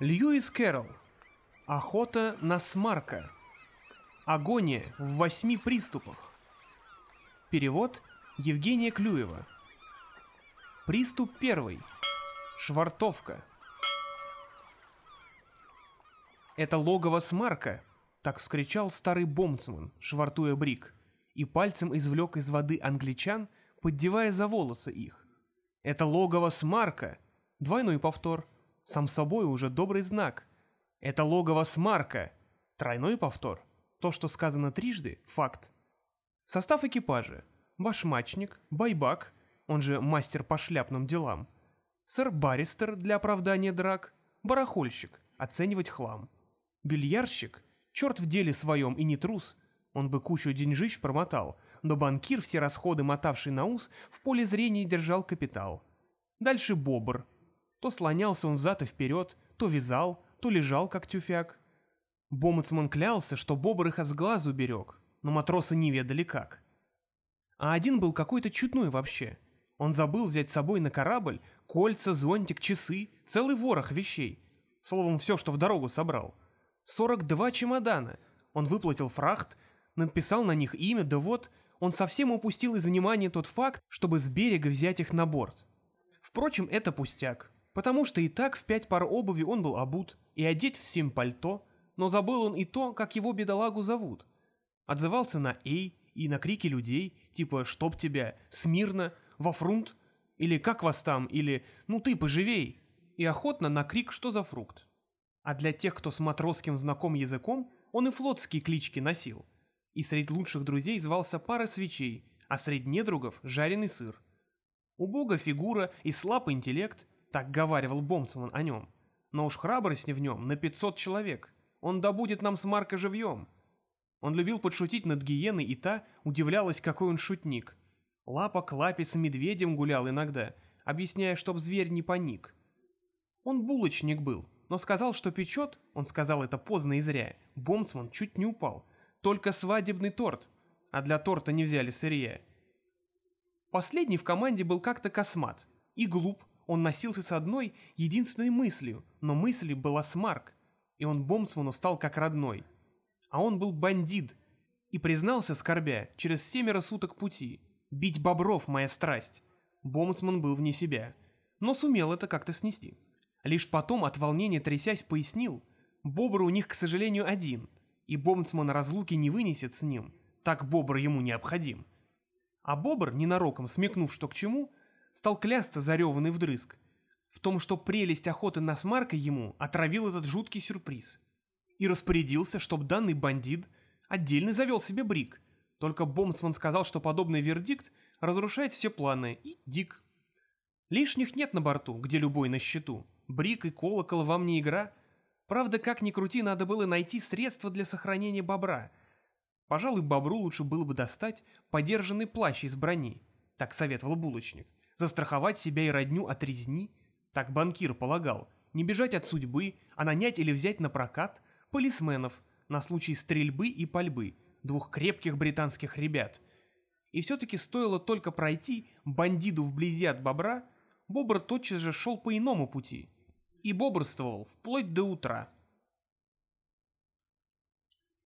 Льюис Кэрролл. Охота на смарка. Агония в восьми приступах. Перевод Евгения Клюева. Приступ первый. Швартовка. Это логово смарка, так вскричал старый бомцман, швартуя брик, и пальцем извлек из воды англичан, поддевая за волосы их. Это логово смарка, двойной повтор, сам собой уже добрый знак. Это логово смарка, тройной повтор, то, что сказано трижды, факт. Состав экипажа. Башмачник, байбак, он же мастер по шляпным делам, сэр-баристер для оправдания драк, барахольщик, оценивать хлам, бильярщик, черт в деле своем и не трус, он бы кучу деньжищ промотал, но банкир, все расходы мотавший на ус, в поле зрения держал капитал. Дальше бобр. То слонялся он взад и вперед, то вязал, то лежал, как тюфяк. Бомацман клялся, что бобр их от глазу берег, но матросы не ведали как. А один был какой-то чудной вообще. Он забыл взять с собой на корабль кольца, зонтик, часы, целый ворох вещей. Словом, все, что в дорогу собрал. 42 чемодана. Он выплатил фрахт, написал на них имя, да вот, он совсем упустил из внимания тот факт, чтобы с берега взять их на борт. Впрочем, это пустяк, потому что и так в пять пар обуви он был обут и одеть в семь пальто, но забыл он и то, как его бедолагу зовут. Отзывался на «эй» и на крики людей, типа «чтоб тебя», «смирно», «во фрунт», или «как вас там», или «ну ты поживей», и охотно на крик «что за фрукт». А для тех, кто с матросским знаком языком, он и флотские клички носил – и среди лучших друзей звался пара свечей, а среди недругов – жареный сыр. Убога фигура и слаб интеллект, так говаривал Бомцман о нем. Но уж храбрость в нем на 500 человек. Он добудет нам с Марка живьем. Он любил подшутить над гиеной, и та удивлялась, какой он шутник. Лапа к лапе с медведем гулял иногда, объясняя, чтоб зверь не паник. Он булочник был, но сказал, что печет, он сказал это поздно и зря. Бомцман чуть не упал – только свадебный торт, а для торта не взяли сырья. Последний в команде был как-то космат и глуп, он носился с одной единственной мыслью, но мыслью была смарк, и он Бомцману стал как родной. А он был бандит, и признался, скорбя, через семеро суток пути. «Бить бобров — моя страсть». Бомцман был вне себя, но сумел это как-то снести. Лишь потом, от волнения трясясь, пояснил, бобр у них, к сожалению, один, и бомцман разлуки не вынесет с ним, так бобр ему необходим. А бобр, ненароком смекнув что к чему, стал клясться зареванный вдрызг, в том, что прелесть охоты на смарка ему отравил этот жуткий сюрприз. И распорядился, чтоб данный бандит отдельно завел себе брик, только бомцман сказал, что подобный вердикт разрушает все планы, и дик. Лишних нет на борту, где любой на счету. Брик и колокол вам не игра, Правда, как ни крути, надо было найти средства для сохранения бобра. Пожалуй, бобру лучше было бы достать подержанный плащ из брони, так советовал булочник. Застраховать себя и родню от резни, так банкир полагал. Не бежать от судьбы, а нанять или взять на прокат полисменов на случай стрельбы и пальбы, двух крепких британских ребят. И все-таки стоило только пройти бандиду вблизи от бобра, бобр тотчас же шел по иному пути – и бобрствовал вплоть до утра.